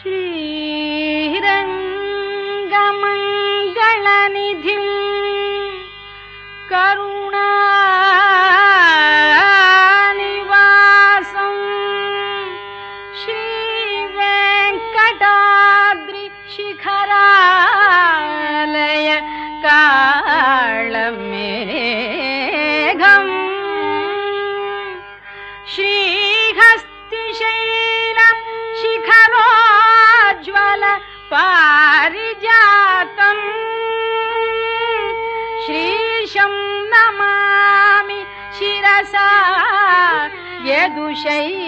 श्रीरङ्गमङ्गलनिधिम् करुणा पारिजातम्। श्रीशं नमामि शिरसा यदुशैलदीपम्।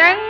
रङ्ग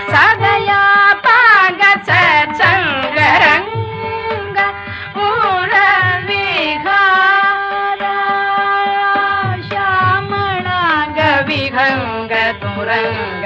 விஹங்க துரங்க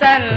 சன்